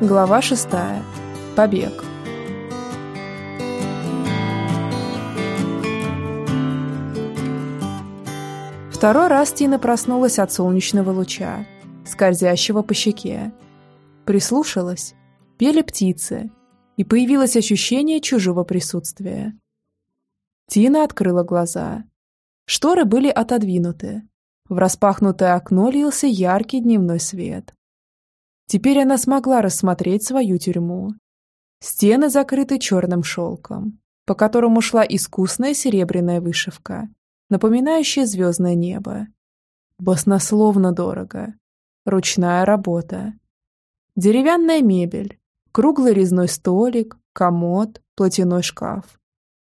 Глава шестая. Побег. Второй раз Тина проснулась от солнечного луча, скользящего по щеке. Прислушалась, пели птицы, и появилось ощущение чужого присутствия. Тина открыла глаза. Шторы были отодвинуты. В распахнутое окно лился яркий дневной свет. Теперь она смогла рассмотреть свою тюрьму. Стены закрыты черным шелком, по которому шла искусная серебряная вышивка, напоминающая звездное небо. Баснословно дорого. Ручная работа. Деревянная мебель, круглый резной столик, комод, платяной шкаф.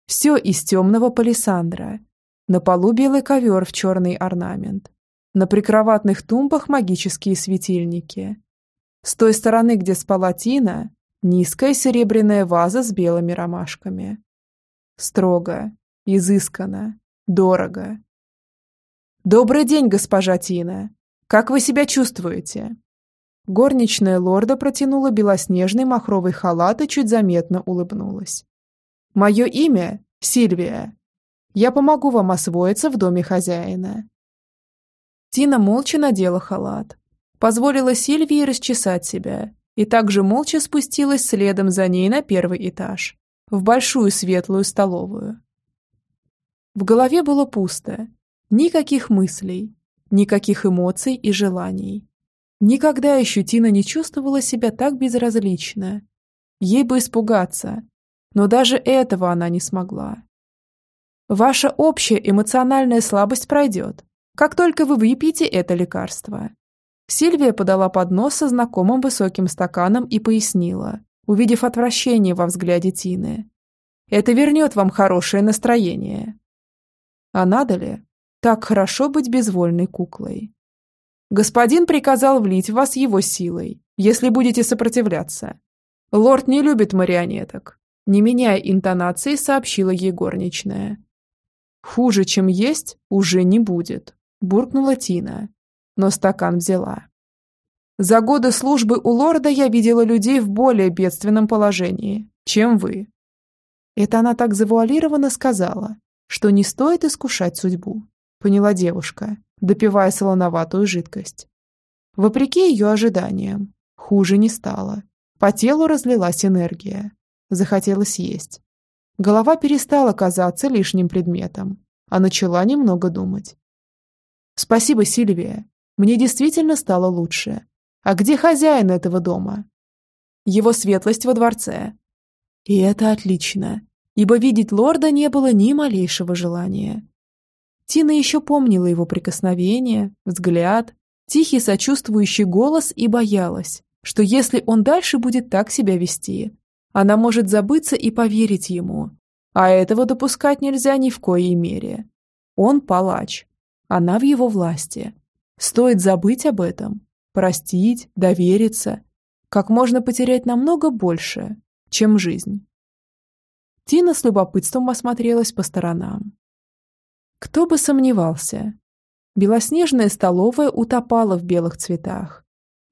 Все из темного палисандра. На полу белый ковер в черный орнамент. На прикроватных тумбах магические светильники. С той стороны, где спала Тина, низкая серебряная ваза с белыми ромашками. Строго, изысканно, дорого. «Добрый день, госпожа Тина! Как вы себя чувствуете?» Горничная лорда протянула белоснежный махровый халат и чуть заметно улыбнулась. «Мое имя – Сильвия. Я помогу вам освоиться в доме хозяина». Тина молча надела халат, позволила Сильвии расчесать себя и также молча спустилась следом за ней на первый этаж, в большую светлую столовую. В голове было пусто. Никаких мыслей, никаких эмоций и желаний. Никогда еще Тина не чувствовала себя так безразлично. Ей бы испугаться, но даже этого она не смогла. Ваша общая эмоциональная слабость пройдет, как только вы выпьете это лекарство. Сильвия подала поднос со знакомым высоким стаканом и пояснила, увидев отвращение во взгляде Тины. «Это вернет вам хорошее настроение». А надо ли? Так хорошо быть безвольной куклой. Господин приказал влить в вас его силой, если будете сопротивляться. Лорд не любит марионеток. Не меняя интонации, сообщила ей горничная. Хуже, чем есть, уже не будет, буркнула Тина, но стакан взяла. За годы службы у лорда я видела людей в более бедственном положении, чем вы. Это она так завуалированно сказала, что не стоит искушать судьбу, поняла девушка, допивая солоноватую жидкость. Вопреки ее ожиданиям, хуже не стало. По телу разлилась энергия. Захотелось есть. Голова перестала казаться лишним предметом, а начала немного думать. «Спасибо, Сильвия. Мне действительно стало лучше. А где хозяин этого дома?» «Его светлость во дворце». «И это отлично ибо видеть лорда не было ни малейшего желания. Тина еще помнила его прикосновение, взгляд, тихий сочувствующий голос и боялась, что если он дальше будет так себя вести, она может забыться и поверить ему. А этого допускать нельзя ни в коей мере. Он палач. Она в его власти. Стоит забыть об этом, простить, довериться. Как можно потерять намного больше, чем жизнь. Тина с любопытством осмотрелась по сторонам. Кто бы сомневался. Белоснежная столовая утопала в белых цветах.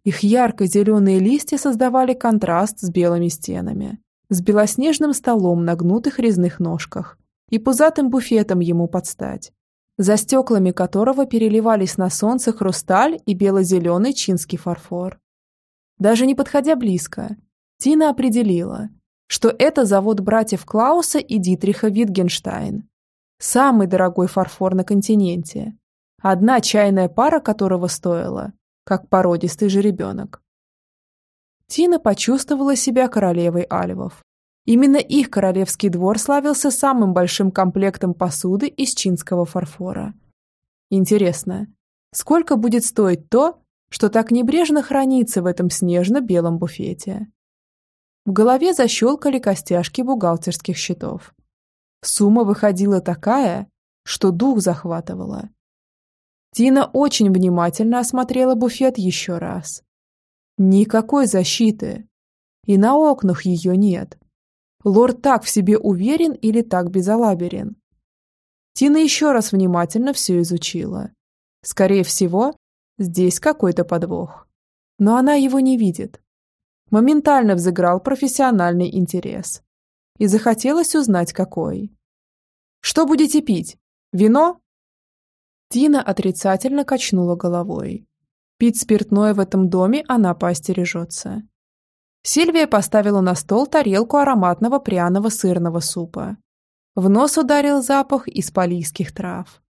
Их ярко-зеленые листья создавали контраст с белыми стенами, с белоснежным столом на гнутых резных ножках и пузатым буфетом ему подстать, за стеклами которого переливались на солнце хрусталь и бело-зеленый чинский фарфор. Даже не подходя близко, Тина определила, что это завод братьев Клауса и Дитриха Витгенштайн. Самый дорогой фарфор на континенте. Одна чайная пара которого стоила, как породистый жеребенок. Тина почувствовала себя королевой альвов. Именно их королевский двор славился самым большим комплектом посуды из чинского фарфора. Интересно, сколько будет стоить то, что так небрежно хранится в этом снежно-белом буфете? В голове защелкали костяшки бухгалтерских счетов. Сумма выходила такая, что дух захватывала. Тина очень внимательно осмотрела буфет еще раз. Никакой защиты. И на окнах ее нет. Лорд так в себе уверен или так безалаберен. Тина еще раз внимательно все изучила. Скорее всего, здесь какой-то подвох. Но она его не видит. моментально взыграл профессиональный интерес. И захотелось узнать, какой. «Что будете пить? Вино?» Тина отрицательно качнула головой. Пить спиртное в этом доме она поостережется. Сильвия поставила на стол тарелку ароматного пряного сырного супа. В нос ударил запах испалийских трав.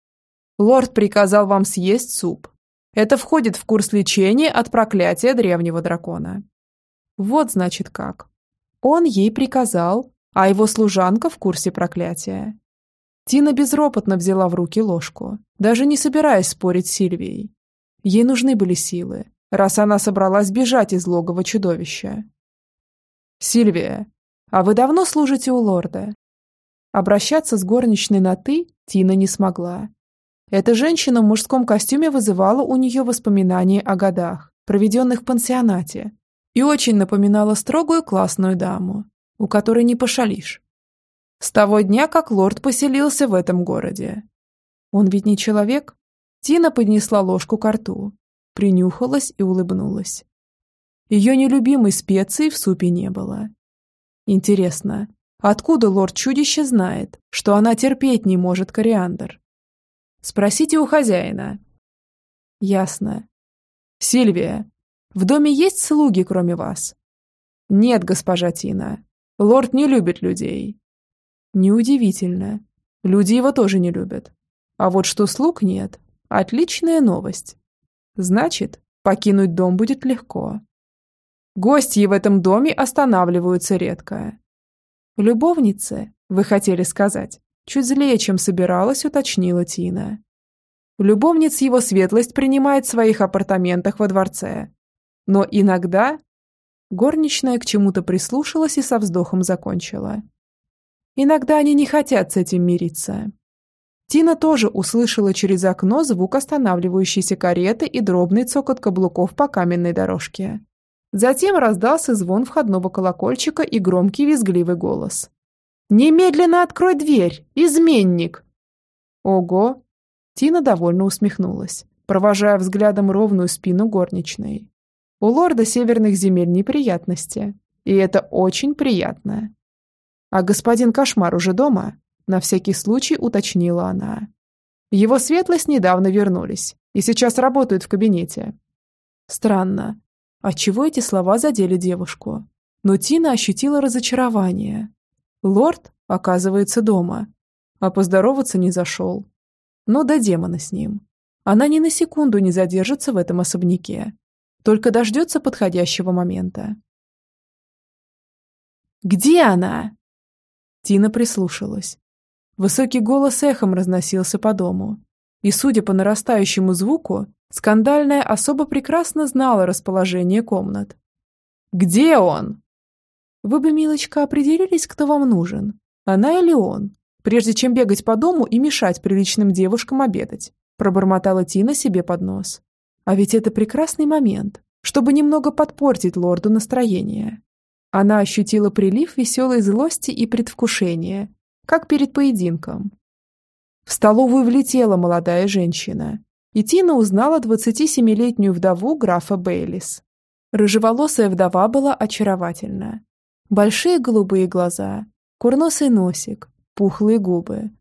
«Лорд приказал вам съесть суп. Это входит в курс лечения от проклятия древнего дракона». Вот значит как. Он ей приказал, а его служанка в курсе проклятия. Тина безропотно взяла в руки ложку, даже не собираясь спорить с Сильвией. Ей нужны были силы, раз она собралась бежать из логова чудовища. «Сильвия, а вы давно служите у лорда?» Обращаться с горничной на «ты» Тина не смогла. Эта женщина в мужском костюме вызывала у нее воспоминания о годах, проведенных в пансионате, и очень напоминала строгую классную даму, у которой не пошалишь. С того дня, как лорд поселился в этом городе. Он ведь не человек? Тина поднесла ложку к рту, принюхалась и улыбнулась. Ее нелюбимой специи в супе не было. Интересно, откуда лорд-чудище знает, что она терпеть не может кориандр? Спросите у хозяина. Ясно. Сильвия, в доме есть слуги, кроме вас? Нет, госпожа Тина. Лорд не любит людей. Неудивительно. Люди его тоже не любят. А вот что слуг нет, Отличная новость. Значит, покинуть дом будет легко. Гости в этом доме останавливаются редко. Любовницы, вы хотели сказать, чуть злее, чем собиралась, уточнила Тина. Любовниц его светлость принимает в своих апартаментах во дворце. Но иногда... Горничная к чему-то прислушалась и со вздохом закончила. Иногда они не хотят с этим мириться. Тина тоже услышала через окно звук останавливающейся кареты и дробный цокот каблуков по каменной дорожке. Затем раздался звон входного колокольчика и громкий визгливый голос. «Немедленно открой дверь! Изменник!» «Ого!» Тина довольно усмехнулась, провожая взглядом ровную спину горничной. «У лорда северных земель неприятности, и это очень приятно. А господин Кошмар уже дома?» На всякий случай уточнила она. Его светлость недавно вернулись и сейчас работают в кабинете. Странно. Отчего эти слова задели девушку? Но Тина ощутила разочарование. Лорд, оказывается, дома. А поздороваться не зашел. Но до демона с ним. Она ни на секунду не задержится в этом особняке. Только дождется подходящего момента. «Где она?» Тина прислушалась. Высокий голос эхом разносился по дому. И, судя по нарастающему звуку, скандальная особо прекрасно знала расположение комнат. «Где он?» «Вы бы, милочка, определились, кто вам нужен, она или он, прежде чем бегать по дому и мешать приличным девушкам обедать», пробормотала Тина себе под нос. «А ведь это прекрасный момент, чтобы немного подпортить лорду настроение». Она ощутила прилив веселой злости и предвкушения как перед поединком. В столовую влетела молодая женщина, и Тина узнала 27-летнюю вдову графа Бейлис. Рыжеволосая вдова была очаровательна. Большие голубые глаза, курносый носик, пухлые губы.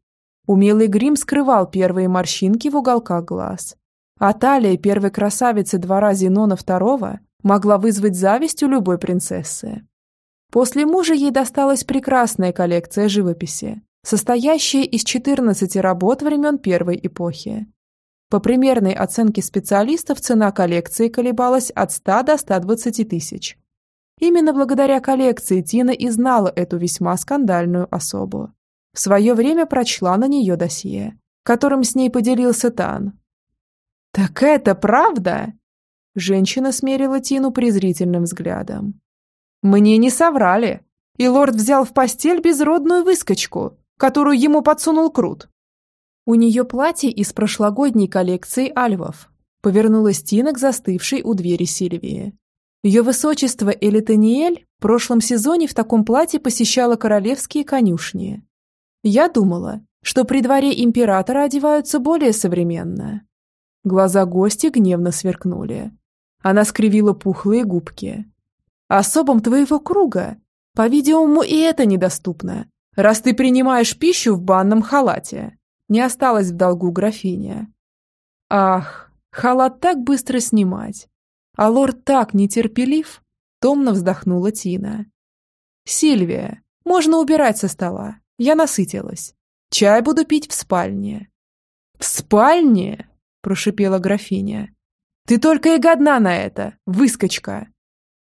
Умелый грим скрывал первые морщинки в уголках глаз. А талия первой красавицы двора Зенона II могла вызвать зависть у любой принцессы. После мужа ей досталась прекрасная коллекция живописи, состоящая из 14 работ времен первой эпохи. По примерной оценке специалистов цена коллекции колебалась от 100 до 120 тысяч. Именно благодаря коллекции Тина и знала эту весьма скандальную особу. В свое время прочла на нее досье, которым с ней поделился Тан. «Так это правда?» Женщина смерила Тину презрительным взглядом. Мне не соврали. И лорд взял в постель безродную выскочку, которую ему подсунул Крут. У нее платье из прошлогодней коллекции альвов. Повернулась Тина к застывшей у двери Сильвии. Ее высочество Элитаниэль в прошлом сезоне в таком платье посещала королевские конюшни. Я думала, что при дворе императора одеваются более современно. Глаза гости гневно сверкнули. Она скривила пухлые губки. Особам твоего круга, по-видимому, и это недоступно, раз ты принимаешь пищу в банном халате. Не осталось в долгу графиня. Ах, халат так быстро снимать. А лорд так нетерпелив, томно вздохнула Тина. Сильвия, можно убирать со стола. Я насытилась. Чай буду пить в спальне. В спальне? Прошипела графиня. Ты только и годна на это, выскочка.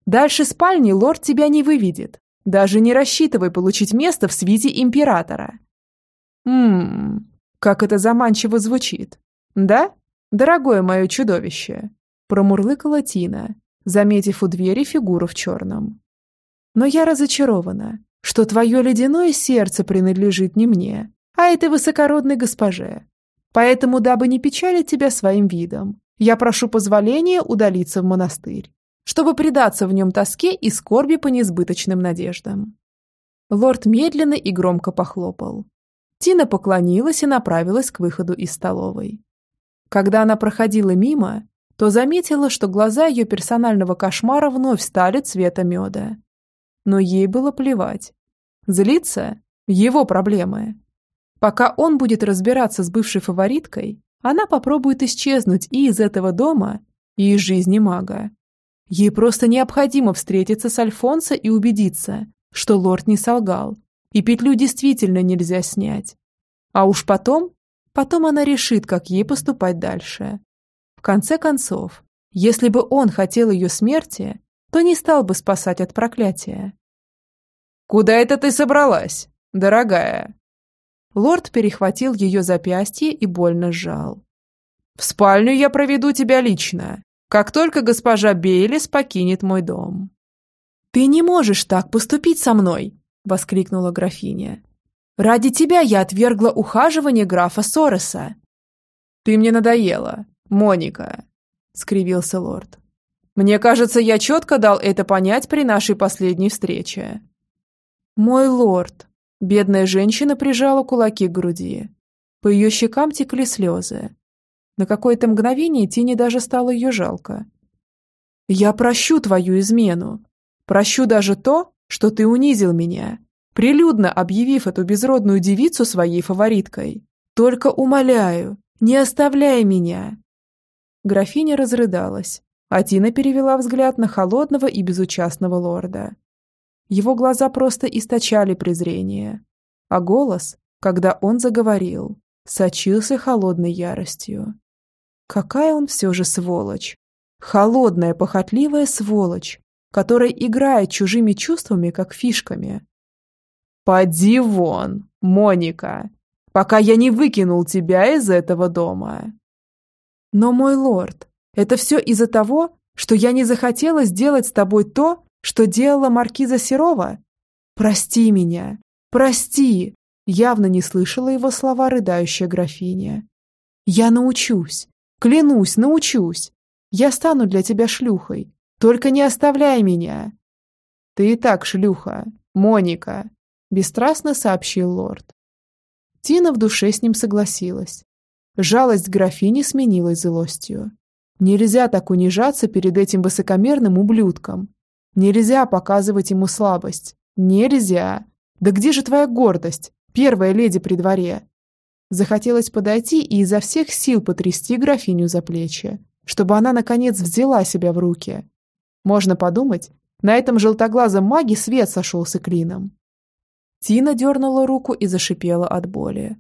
Дальше спальни лорд тебя не выведет. Даже не рассчитывай получить место в свите императора. Ммм, как это заманчиво звучит. Да, дорогое мое чудовище? Промурлыкала Тина, заметив у двери фигуру в черном. Но я разочарована, что твое ледяное сердце принадлежит не мне, а этой высокородной госпоже. Поэтому, дабы не печалить тебя своим видом, я прошу позволения удалиться в монастырь, чтобы предаться в нем тоске и скорби по несбыточным надеждам. Лорд медленно и громко похлопал. Тина поклонилась и направилась к выходу из столовой. Когда она проходила мимо, то заметила, что глаза ее персонального кошмара вновь стали цвета меда. Но ей было плевать. Злиться – его проблемы. Пока он будет разбираться с бывшей фавориткой, она попробует исчезнуть и из этого дома, и из жизни мага. Ей просто необходимо встретиться с Альфонсо и убедиться, что лорд не солгал, и петлю действительно нельзя снять. А уж потом, потом она решит, как ей поступать дальше. В конце концов, если бы он хотел ее смерти, то не стал бы спасать от проклятия. «Куда это ты собралась, дорогая?» Лорд перехватил ее запястье и больно сжал. «В спальню я проведу тебя лично, как только госпожа Бейлис покинет мой дом». «Ты не можешь так поступить со мной!» — воскликнула графиня. «Ради тебя я отвергла ухаживание графа Сореса». «Ты мне надоела, Моника», — скривился лорд. «Мне кажется, я четко дал это понять при нашей последней встрече». «Мой лорд», Бедная женщина прижала кулаки к груди. По ее щекам текли слезы. На какое-то мгновение Тине даже стало ее жалко. «Я прощу твою измену. Прощу даже то, что ты унизил меня, прилюдно объявив эту безродную девицу своей фавориткой. Только умоляю, не оставляй меня!» Графиня разрыдалась, а Тина перевела взгляд на холодного и безучастного лорда. Его глаза просто источали презрение, а голос, когда он заговорил, сочился холодной яростью. Какая он все же сволочь! Холодная, похотливая сволочь, которая играет чужими чувствами, как фишками. «Поди вон, Моника, пока я не выкинул тебя из этого дома!» «Но, мой лорд, это все из-за того, что я не захотела сделать с тобой то, что делала маркиза Серова? Прости меня, прости!» Явно не слышала его слова рыдающая графиня. «Я научусь, клянусь, научусь. Я стану для тебя шлюхой, только не оставляй меня!» «Ты и так шлюха, Моника!» – бесстрастно сообщил лорд. Тина в душе с ним согласилась. Жалость графини сменилась злостью. Нельзя так унижаться перед этим высокомерным ублюдком, Нельзя показывать ему слабость. Нельзя. Да где же твоя гордость, первая леди при дворе? Захотелось подойти и изо всех сил потрясти графиню за плечи, чтобы она, наконец, взяла себя в руки. Можно подумать, на этом желтоглазом маге свет сошелся клином. Тина дернула руку и зашипела от боли.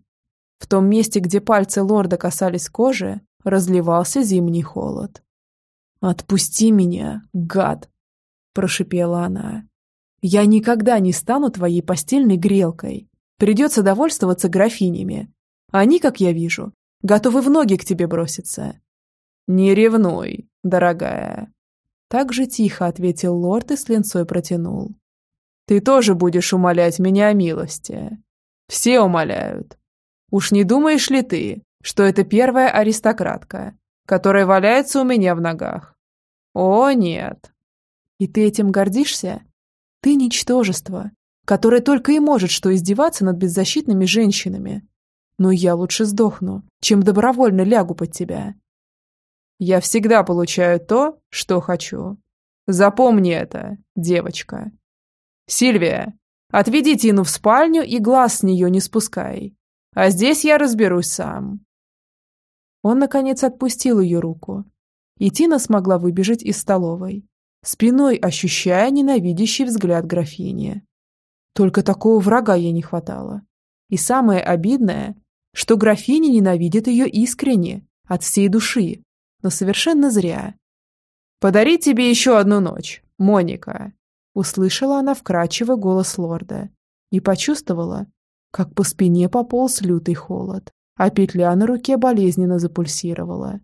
В том месте, где пальцы лорда касались кожи, разливался зимний холод. «Отпусти меня, гад!» – прошипела она. «Я никогда не стану твоей постельной грелкой. Придется довольствоваться графинями. Они, как я вижу, готовы в ноги к тебе броситься». «Не ревнуй, дорогая». Так же тихо ответил лорд и с линцой протянул. «Ты тоже будешь умолять меня о милости. Все умоляют. Уж не думаешь ли ты, что это первая аристократка, которая валяется у меня в ногах? О, нет, и ты этим гордишься? Ты ничтожество, которое только и может что издеваться над беззащитными женщинами. Но я лучше сдохну, чем добровольно лягу под тебя. Я всегда получаю то, что хочу. Запомни это, девочка. Сильвия, отведи Тину в спальню и глаз с нее не спускай. А здесь я разберусь сам. Он, наконец, отпустил ее руку, и Тина смогла выбежать из столовой, спиной ощущая ненавидящий взгляд графини. Только такого врага ей не хватало. И самое обидное, что графиня ненавидит ее искренне, от всей души, но совершенно зря. «Подарить тебе еще одну ночь, Моника!» Услышала она вкрадчивый голос лорда и почувствовала, как по спине пополз лютый холод, а петля на руке болезненно запульсировала.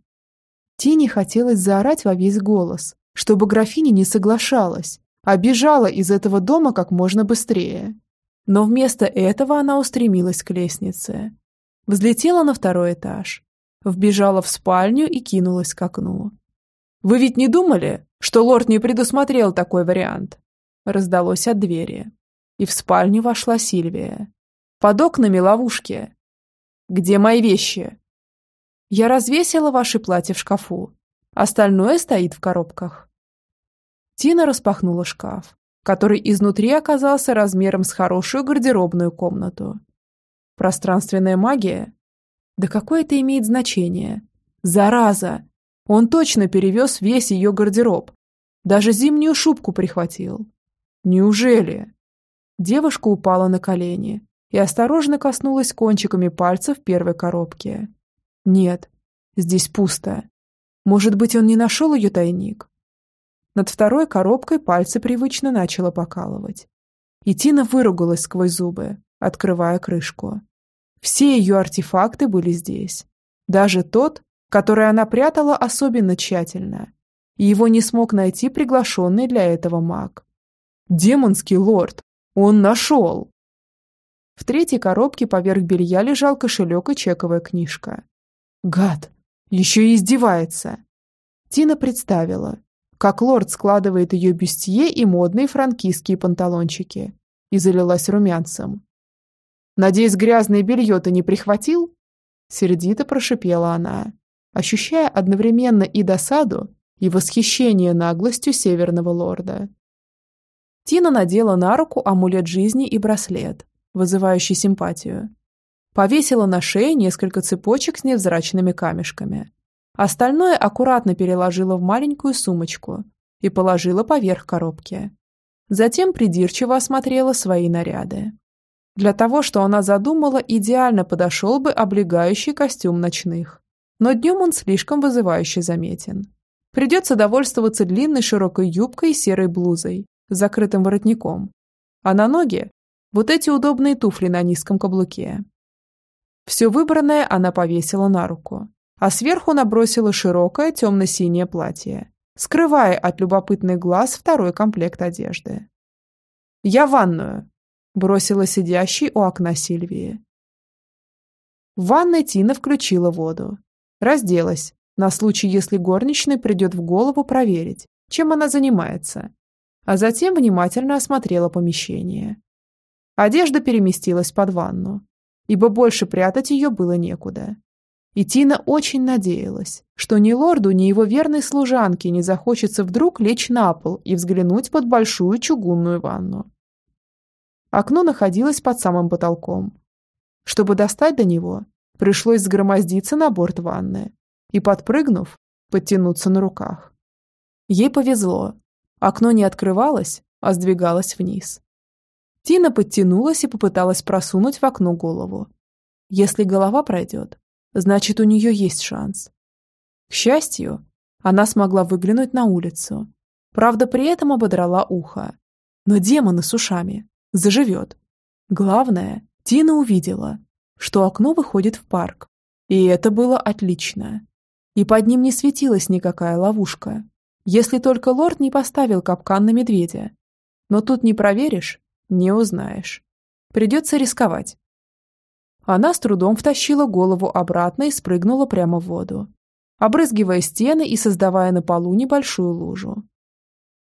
Тине хотелось заорать во весь голос, чтобы графиня не соглашалась, а бежала из этого дома как можно быстрее. Но вместо этого она устремилась к лестнице. Взлетела на второй этаж, вбежала в спальню и кинулась к окну. «Вы ведь не думали, что лорд не предусмотрел такой вариант?» Раздалось от двери. И в спальню вошла Сильвия. Под окнами ловушки. «Где мои вещи?» «Я развесила ваши платья в шкафу. Остальное стоит в коробках». Тина распахнула шкаф, который изнутри оказался размером с хорошую гардеробную комнату. Пространственная магия? Да какое это имеет значение? Зараза! Он точно перевез весь ее гардероб. Даже зимнюю шубку прихватил. Неужели? Девушка упала на колени и осторожно коснулась кончиками пальцев первой коробки. Нет, здесь пусто. Может быть, он не нашел ее тайник? Над второй коробкой пальцы привычно начало покалывать. И Тина выругалась сквозь зубы, открывая крышку. Все ее артефакты были здесь. Даже тот, который она прятала особенно тщательно. И его не смог найти приглашенный для этого маг. Демонский лорд! Он нашел! В третьей коробке поверх белья лежал кошелек и чековая книжка. Гад! Еще и издевается! Тина представила, как лорд складывает ее бюстье и модные франкистские панталончики, и залилась румянцем. «Надеюсь, грязное белье ты не прихватил?» Сердито прошипела она, ощущая одновременно и досаду, и восхищение наглостью северного лорда. Тина надела на руку амулет жизни и браслет, вызывающий симпатию. Повесила на шее несколько цепочек с невзрачными камешками. Остальное аккуратно переложила в маленькую сумочку и положила поверх коробки. Затем придирчиво осмотрела свои наряды. Для того, что она задумала, идеально подошел бы облегающий костюм ночных. Но днем он слишком вызывающе заметен. Придется довольствоваться длинной широкой юбкой и серой блузой с закрытым воротником. А на ноги – вот эти удобные туфли на низком каблуке. Все выбранное она повесила на руку а сверху набросила широкое темно-синее платье, скрывая от любопытных глаз второй комплект одежды. «Я ванную», – бросила сидящий у окна Сильвии. В ванной Тина включила воду. Разделась, на случай, если горничной придет в голову проверить, чем она занимается, а затем внимательно осмотрела помещение. Одежда переместилась под ванну, ибо больше прятать ее было некуда. И Тина очень надеялась, что ни лорду, ни его верной служанке не захочется вдруг лечь на пол и взглянуть под большую чугунную ванну. Окно находилось под самым потолком. Чтобы достать до него, пришлось сгромоздиться на борт ванны и, подпрыгнув, подтянуться на руках. Ей повезло. Окно не открывалось, а сдвигалось вниз. Тина подтянулась и попыталась просунуть в окно голову. Если голова пройдет, Значит, у нее есть шанс. К счастью, она смогла выглянуть на улицу. Правда, при этом ободрала ухо. Но демоны с ушами. Заживет. Главное, Тина увидела, что окно выходит в парк. И это было отлично. И под ним не светилась никакая ловушка. Если только лорд не поставил капкан на медведя. Но тут не проверишь, не узнаешь. Придется рисковать. Она с трудом втащила голову обратно и спрыгнула прямо в воду, обрызгивая стены и создавая на полу небольшую лужу.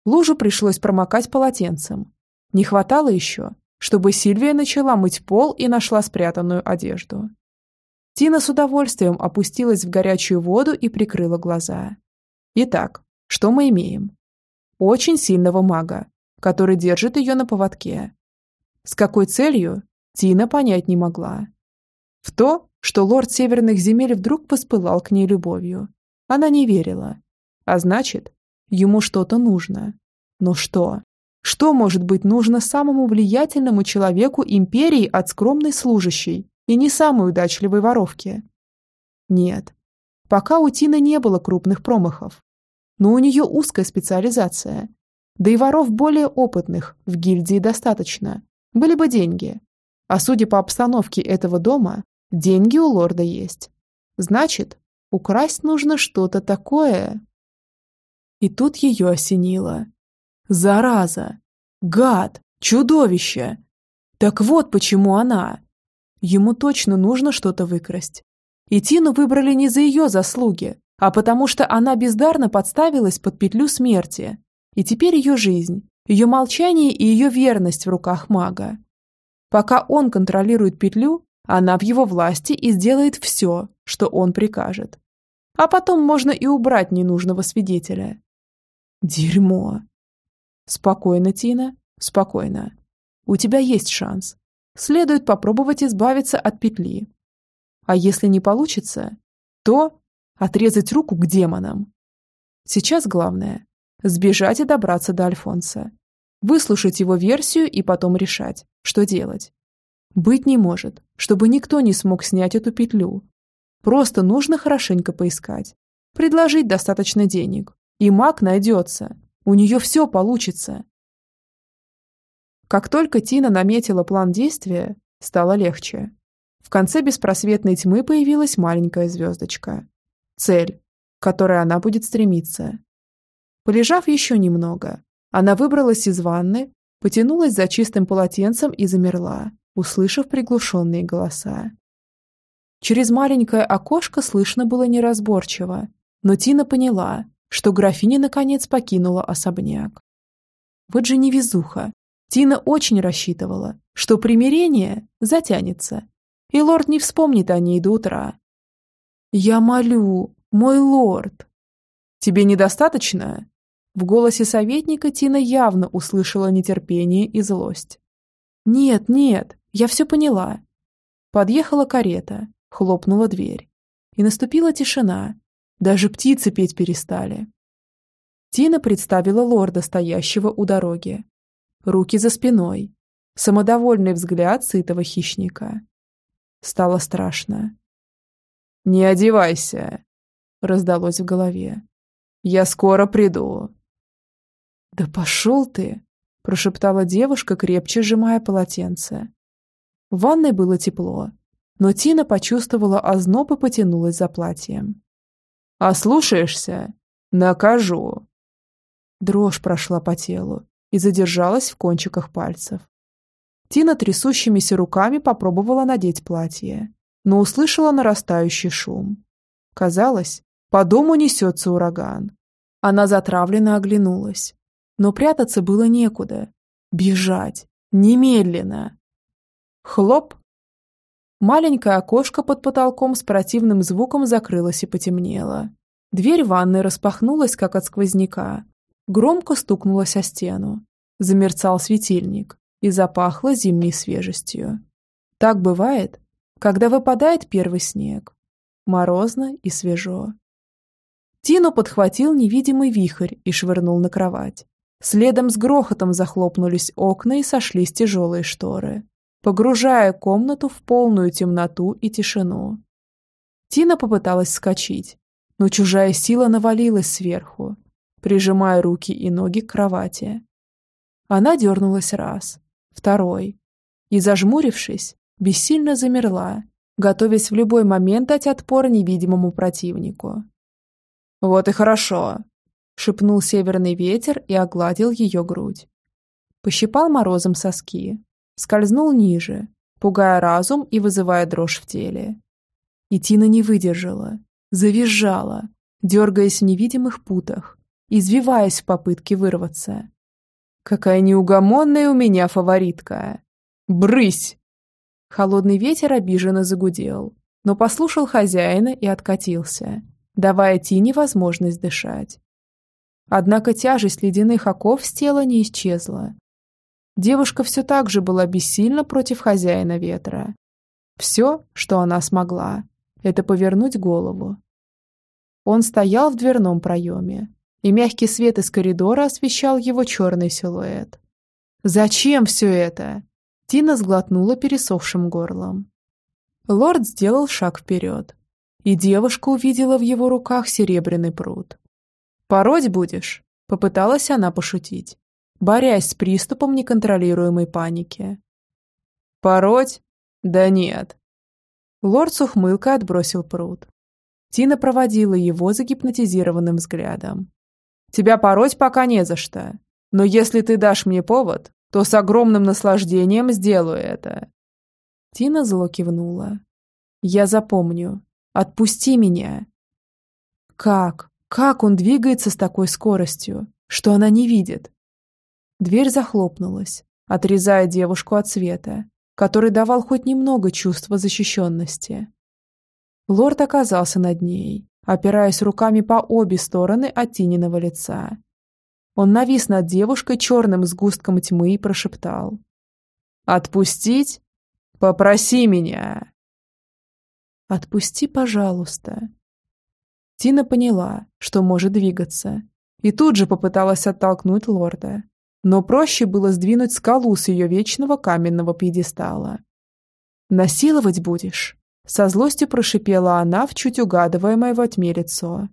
Лужу пришлось промокать полотенцем. Не хватало еще, чтобы Сильвия начала мыть пол и нашла спрятанную одежду. Тина с удовольствием опустилась в горячую воду и прикрыла глаза. Итак, что мы имеем? очень сильного мага, который держит ее на поводке. С какой целью, Тина понять не могла. В то, что лорд северных земель вдруг поспылал к ней любовью, она не верила. А значит, ему что-то нужно. Но что? Что может быть нужно самому влиятельному человеку империи от скромной служащей и не самой удачливой воровки? Нет. Пока у Тины не было крупных промахов. Но у нее узкая специализация. Да и воров более опытных в гильдии достаточно. Были бы деньги. А судя по обстановке этого дома, деньги у лорда есть. Значит, украсть нужно что-то такое. И тут ее осенило. Зараза! Гад! Чудовище! Так вот почему она. Ему точно нужно что-то выкрасть. И Тину выбрали не за ее заслуги, а потому что она бездарно подставилась под петлю смерти. И теперь ее жизнь, ее молчание и ее верность в руках мага. Пока он контролирует петлю, она в его власти и сделает все, что он прикажет. А потом можно и убрать ненужного свидетеля. Дерьмо. Спокойно, Тина, спокойно. У тебя есть шанс. Следует попробовать избавиться от петли. А если не получится, то отрезать руку к демонам. Сейчас главное – сбежать и добраться до Альфонса. Выслушать его версию и потом решать, что делать. Быть не может, чтобы никто не смог снять эту петлю. Просто нужно хорошенько поискать. Предложить достаточно денег. И маг найдется. У нее все получится. Как только Тина наметила план действия, стало легче. В конце беспросветной тьмы появилась маленькая звездочка. Цель, к которой она будет стремиться. Полежав еще немного, она выбралась из ванны, потянулась за чистым полотенцем и замерла, услышав приглушенные голоса. Через маленькое окошко слышно было неразборчиво, но Тина поняла, что графиня наконец покинула особняк. Вот же невезуха. Тина очень рассчитывала, что примирение затянется, и лорд не вспомнит о ней до утра. «Я молю, мой лорд!» «Тебе недостаточно?» В голосе советника Тина явно услышала нетерпение и злость. «Нет, нет, я все поняла». Подъехала карета, хлопнула дверь. И наступила тишина, даже птицы петь перестали. Тина представила лорда, стоящего у дороги. Руки за спиной. Самодовольный взгляд сытого хищника. Стало страшно. «Не одевайся!» — раздалось в голове. «Я скоро приду!» «Да пошел ты!» — прошептала девушка, крепче сжимая полотенце. В ванной было тепло, но Тина почувствовала озноб и потянулась за платьем. Ослушаешься? Накажу. Дрожь прошла по телу и задержалась в кончиках пальцев. Тина трясущимися руками попробовала надеть платье, но услышала нарастающий шум. Казалось, по дому несется ураган. Она затравленно оглянулась. Но прятаться было некуда. Бежать. Немедленно. Хлоп! Маленькое окошко под потолком с противным звуком закрылось и потемнело. Дверь ванной распахнулась, как от сквозняка. Громко стукнулась о стену. Замерцал светильник и запахло зимней свежестью. Так бывает, когда выпадает первый снег. Морозно и свежо. Тину подхватил невидимый вихрь и швырнул на кровать. Следом с грохотом захлопнулись окна и сошлись тяжелые шторы погружая комнату в полную темноту и тишину. Тина попыталась вскочить, но чужая сила навалилась сверху, прижимая руки и ноги к кровати. Она дернулась раз, второй, и, зажмурившись, бессильно замерла, готовясь в любой момент дать отпор невидимому противнику. «Вот и хорошо», — шепнул северный ветер и огладил ее грудь. Пощипал морозом соски, скользнул ниже, пугая разум и вызывая дрожь в теле. И Тина не выдержала, завизжала, дергаясь в невидимых путах, извиваясь в попытке вырваться. «Какая неугомонная у меня фаворитка! Брысь!» Холодный ветер обиженно загудел, но послушал хозяина и откатился, давая Тине возможность дышать. Однако тяжесть ледяных оков с тела не исчезла. Девушка все так же была бессильна против хозяина ветра. Все, что она смогла, это повернуть голову. Он стоял в дверном проеме, и мягкий свет из коридора освещал его черный силуэт. «Зачем все это?» Тина сглотнула пересохшим горлом. Лорд сделал шаг вперед, и девушка увидела в его руках серебряный пруд. «Пороть будешь?» — попыталась она пошутить, борясь с приступом неконтролируемой паники. «Пороть? Да нет». Лорд с ухмылкой отбросил пруд. Тина проводила его загипнотизированным взглядом. «Тебя пороть пока не за что, но если ты дашь мне повод, то с огромным наслаждением сделаю это». Тина зло кивнула. «Я запомню. Отпусти меня!» Как? Как он двигается с такой скоростью, что она не видит? Дверь захлопнулась, отрезая девушку от света, который давал хоть немного чувства защищенности. Лорд оказался над ней, опираясь руками по обе стороны от Тининого лица. Он навис над девушкой черным сгустком тьмы и прошептал. «Отпустить? Попроси меня!» «Отпусти, пожалуйста». Тина поняла, что может двигаться, и тут же попыталась оттолкнуть лорда. Но проще было сдвинуть скалу с ее вечного каменного пьедестала. «Насиловать будешь?» Со злостью прошипела она в чуть угадываемое во тьме лицо.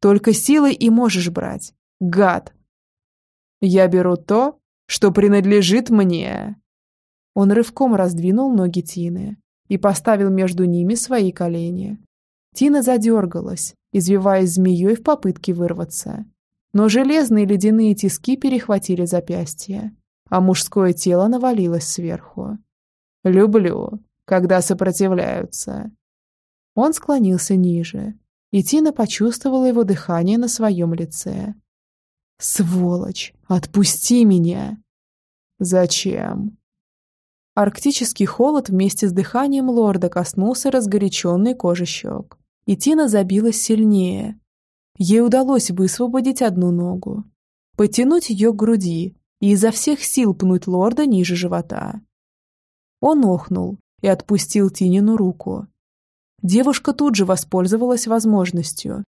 «Только силой и можешь брать, гад!» «Я беру то, что принадлежит мне!» Он рывком раздвинул ноги Тины, и поставил между ними свои колени. Тина задергалась, извиваясь змеей в попытке вырваться. Но железные ледяные тиски перехватили запястье, а мужское тело навалилось сверху. «Люблю, когда сопротивляются». Он склонился ниже, и Тина почувствовала его дыхание на своем лице. «Сволочь! Отпусти меня!» «Зачем?» Арктический холод вместе с дыханием лорда коснулся разгоряченной кожи щек. И Тина забилась сильнее. Ей удалось высвободить одну ногу, потянуть ее к груди и изо всех сил пнуть лорда ниже живота. Он охнул и отпустил Тинину руку. Девушка тут же воспользовалась возможностью.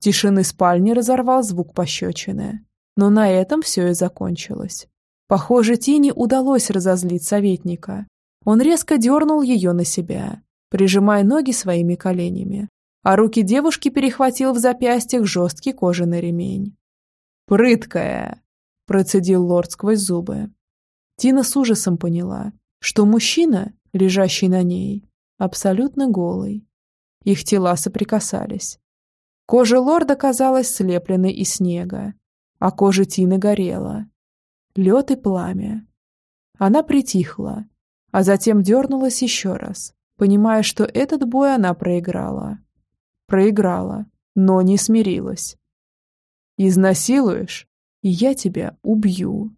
Тишины спальни разорвал звук пощечины. Но на этом все и закончилось. Похоже, Тине удалось разозлить советника. Он резко дернул ее на себя, прижимая ноги своими коленями, а руки девушки перехватил в запястьях жесткий кожаный ремень. «Прыткая!» – процедил лорд сквозь зубы. Тина с ужасом поняла, что мужчина, лежащий на ней, абсолютно голый. Их тела соприкасались. Кожа лорда казалась слепленной из снега, а кожа Тины горела, лед и пламя. Она притихла, а затем дернулась еще раз, понимая, что этот бой она проиграла. Проиграла, но не смирилась. «Изнасилуешь, и я тебя убью».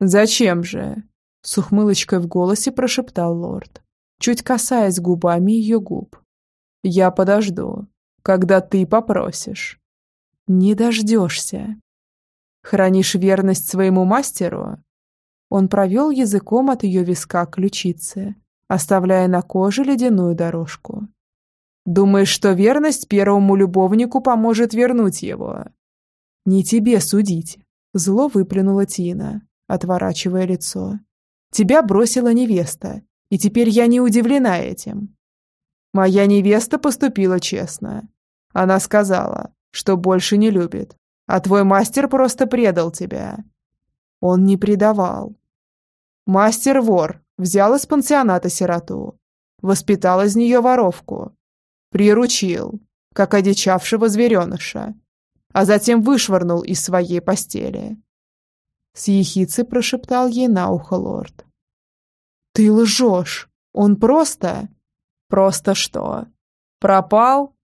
«Зачем же?» — с ухмылочкой в голосе прошептал лорд, чуть касаясь губами ее губ. «Я подожду, когда ты попросишь». «Не дождешься», Хранишь верность своему мастеру?» Он провел языком от ее виска к ключице, оставляя на коже ледяную дорожку. «Думаешь, что верность первому любовнику поможет вернуть его?» «Не тебе судить», — зло выплюнула Тина, отворачивая лицо. «Тебя бросила невеста, и теперь я не удивлена этим». «Моя невеста поступила честно. Она сказала, что больше не любит, а твой мастер просто предал тебя». Он не предавал. Мастер-вор взял из пансионата сироту, воспитал из нее воровку, приручил, как одичавшего звереныша, а затем вышвырнул из своей постели. С ехицы прошептал ей на ухо лорд. «Ты лжешь! Он просто...» «Просто что? Пропал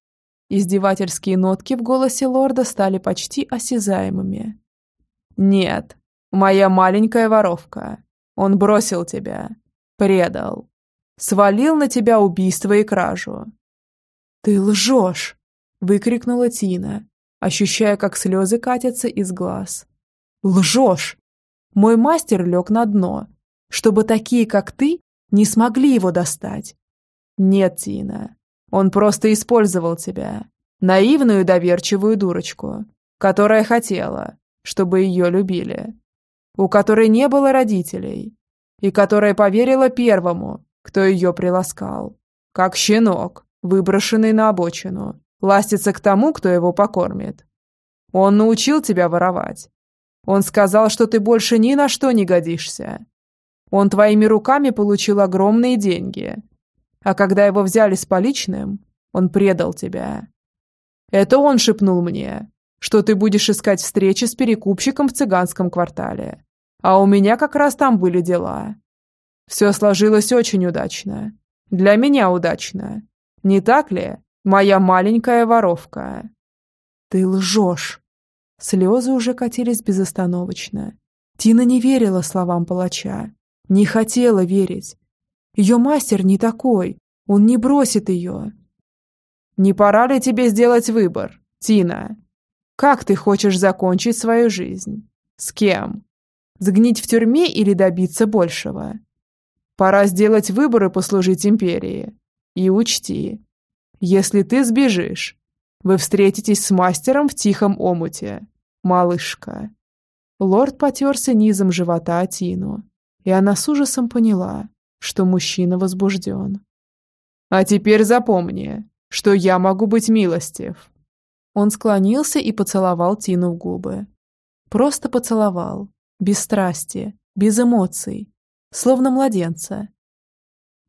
Издевательские нотки в голосе лорда стали почти осязаемыми. «Нет, моя маленькая воровка. Он бросил тебя. Предал. Свалил на тебя убийство и кражу». «Ты лжешь!» – выкрикнула Тина, ощущая, как слезы катятся из глаз. «Лжешь! Мой мастер лег на дно, чтобы такие, как ты, не смогли его достать. Нет, Тина, он просто использовал тебя, наивную доверчивую дурочку, которая хотела, чтобы ее любили, у которой не было родителей, и которая поверила первому, кто ее приласкал, как щенок, выброшенный на обочину, ластится к тому, кто его покормит. Он научил тебя воровать. Он сказал, что ты больше ни на что не годишься. Он твоими руками получил огромные деньги. А когда его взяли с поличным, он предал тебя. Это он шепнул мне, что ты будешь искать встречи с перекупщиком в цыганском квартале. А у меня как раз там были дела. Все сложилось очень удачно. Для меня удачно. Не так ли, моя маленькая воровка?» «Ты лжешь!» Слезы уже катились безостановочно. Тина не верила словам палача. Не хотела верить. Ее мастер не такой. Он не бросит ее. «Не пора ли тебе сделать выбор, Тина? Как ты хочешь закончить свою жизнь? С кем? Сгнить в тюрьме или добиться большего?» Пора сделать выбор и послужить империи. И учти, если ты сбежишь, вы встретитесь с мастером в тихом омуте, малышка». Лорд потерся низом живота Атину, и она с ужасом поняла, что мужчина возбужден. «А теперь запомни, что я могу быть милостив». Он склонился и поцеловал Тину в губы. Просто поцеловал, без страсти, без эмоций, словно младенца.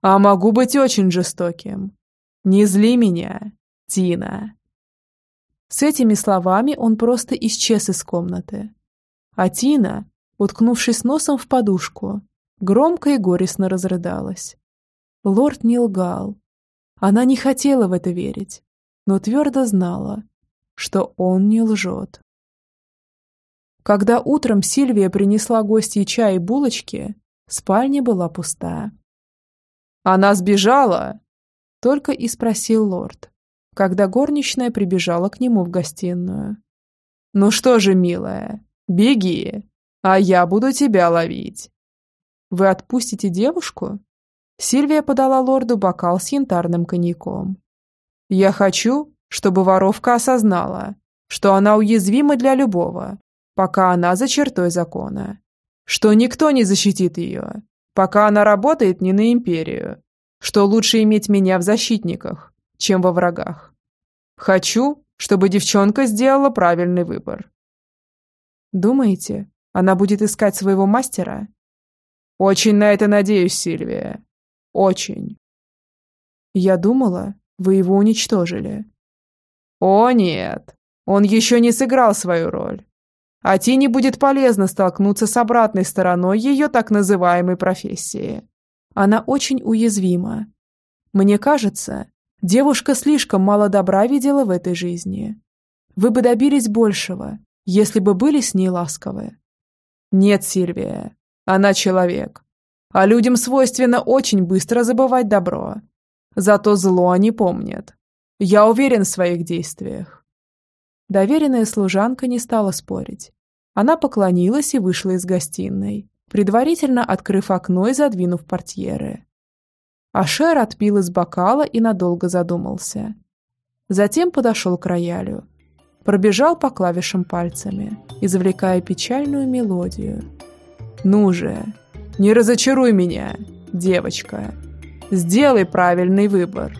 «А могу быть очень жестоким. Не зли меня, Тина». С этими словами он просто исчез из комнаты. А Тина, уткнувшись носом в подушку, громко и горестно разрыдалась. Лорд не лгал. Она не хотела в это верить, но твердо знала, что он не лжет. Когда утром Сильвия принесла гостье чай и булочки, Спальня была пуста. «Она сбежала?» Только и спросил лорд, когда горничная прибежала к нему в гостиную. «Ну что же, милая, беги, а я буду тебя ловить». «Вы отпустите девушку?» Сильвия подала лорду бокал с янтарным коньяком. «Я хочу, чтобы воровка осознала, что она уязвима для любого, пока она за чертой закона что никто не защитит ее, пока она работает не на империю, что лучше иметь меня в защитниках, чем во врагах. Хочу, чтобы девчонка сделала правильный выбор. Думаете, она будет искать своего мастера? Очень на это надеюсь, Сильвия. Очень. Я думала, вы его уничтожили. О, нет. Он еще не сыграл свою роль а Тине будет полезно столкнуться с обратной стороной ее так называемой профессии. Она очень уязвима. Мне кажется, девушка слишком мало добра видела в этой жизни. Вы бы добились большего, если бы были с ней ласковы. Нет, Сильвия, она человек. А людям свойственно очень быстро забывать добро. Зато зло они помнят. Я уверен в своих действиях. Доверенная служанка не стала спорить. Она поклонилась и вышла из гостиной, предварительно открыв окно и задвинув портьеры. Ашер отпил из бокала и надолго задумался. Затем подошел к роялю. Пробежал по клавишам пальцами, извлекая печальную мелодию. «Ну же, не разочаруй меня, девочка. Сделай правильный выбор».